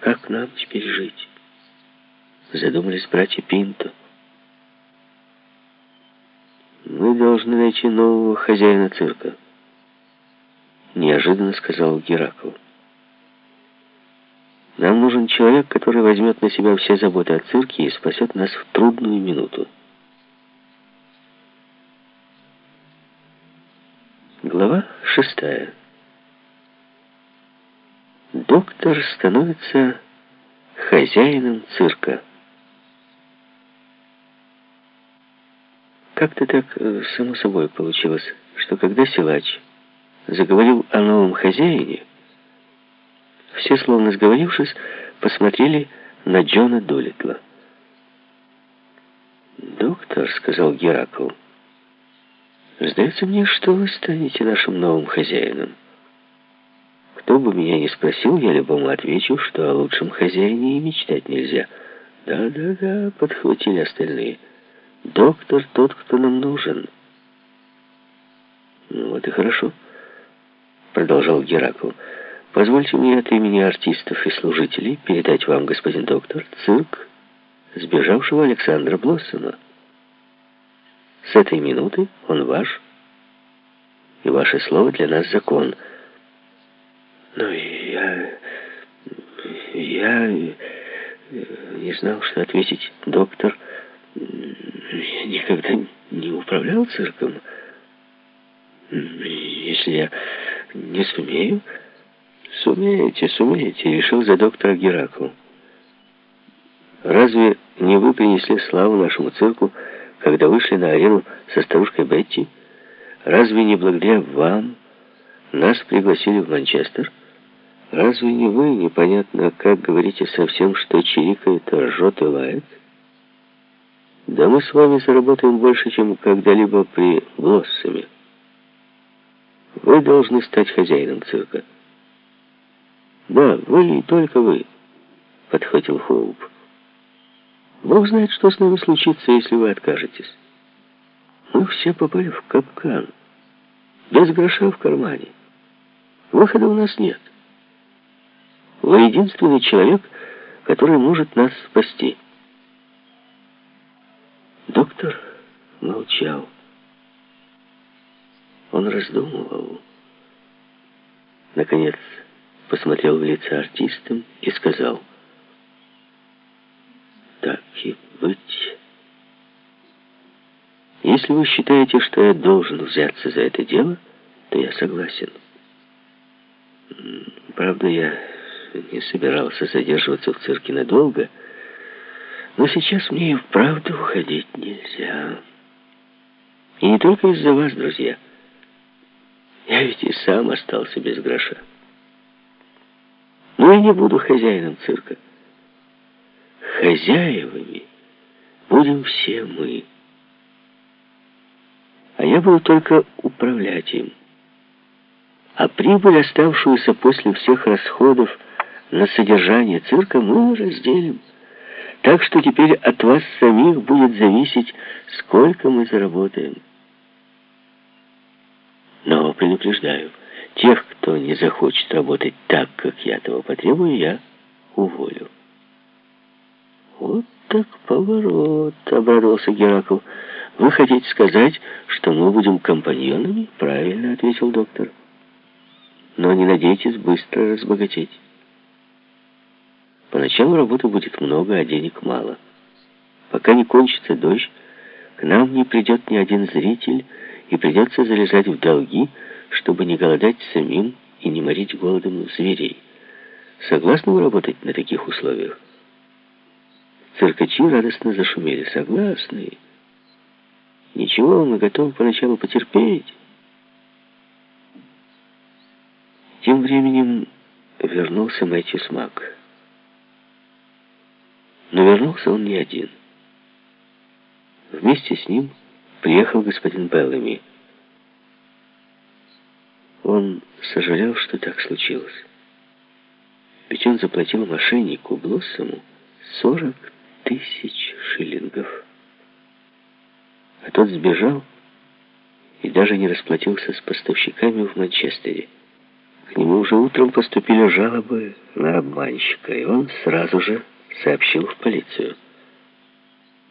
Как нам теперь жить? Задумались братья Пинто. Мы должны найти нового хозяина цирка. Неожиданно сказал Геракл. Нам нужен человек, который возьмет на себя все заботы о цирке и спасет нас в трудную минуту. Глава шестая. Доктор становится хозяином цирка. Как-то так э, само собой получилось, что когда силач заговорил о новом хозяине, все, словно сговорившись, посмотрели на Джона Долитла. «Доктор», — сказал Геракл, — «сдается мне, что вы станете нашим новым хозяином. Кто бы меня ни спросил, я любому отвечу, что о лучшем хозяине и мечтать нельзя». «Да-да-да», — подхватили остальные, — «доктор тот, кто нам нужен». «Ну вот и хорошо», — продолжал Геракл, — Позвольте мне от имени артистов и служителей передать вам, господин доктор, цирк сбежавшего Александра Блоссома. С этой минуты он ваш, и ваше слово для нас закон. Но я... я не знал, что ответить, доктор. Я никогда не управлял цирком. Если я не сумею... «Сумеете, сумеете», — решил за доктора Геракл. «Разве не вы принесли славу нашему цирку, когда вышли на арену со старушкой Бетти? Разве не благодаря вам нас пригласили в Манчестер? Разве не вы, непонятно, как говорите совсем, что чирикает, ржет и лает? Да мы с вами заработаем больше, чем когда-либо при Блоссами. Вы должны стать хозяином цирка». «Да, вы, только вы», — подхватил Хоуп. «Бог знает, что с нами случится, если вы откажетесь. Мы все попали в капкан, без гроша в кармане. Выхода у нас нет. Вы единственный человек, который может нас спасти». Доктор молчал. Он раздумывал. Наконец посмотрел в лица артистам и сказал, «Так и быть. Если вы считаете, что я должен взяться за это дело, то я согласен. Правда, я не собирался задерживаться в цирке надолго, но сейчас мне и вправду уходить нельзя. И не только из-за вас, друзья. Я ведь и сам остался без гроша. Но я не буду хозяином цирка. Хозяевами будем все мы. А я буду только управлять им. А прибыль, оставшуюся после всех расходов на содержание цирка, мы разделим. Так что теперь от вас самих будет зависеть, сколько мы заработаем. Но предупреждаю, Тех, кто не захочет работать так, как я этого потребую, я уволю. Вот так поворот, обрадовался Геракл. Вы хотите сказать, что мы будем компаньонами? Правильно, ответил доктор. Но не надейтесь быстро разбогатеть. Поначалу работы будет много, а денег мало. Пока не кончится дождь, к нам не придет ни один зритель, и придется залезать в долги, чтобы не голодать самим и не морить голодом зверей. Согласны вы работать на таких условиях? Циркачи радостно зашумели. Согласны. Ничего, мы готовы поначалу потерпеть. Тем временем вернулся Мэтью Смак. Но вернулся он не один. Вместе с ним приехал господин Беллами. Он сожалел, что так случилось. Ведь он заплатил мошеннику Блоссому 40 тысяч шиллингов. А тот сбежал и даже не расплатился с поставщиками в Манчестере. К нему уже утром поступили жалобы на обманщика, и он сразу же сообщил в полицию.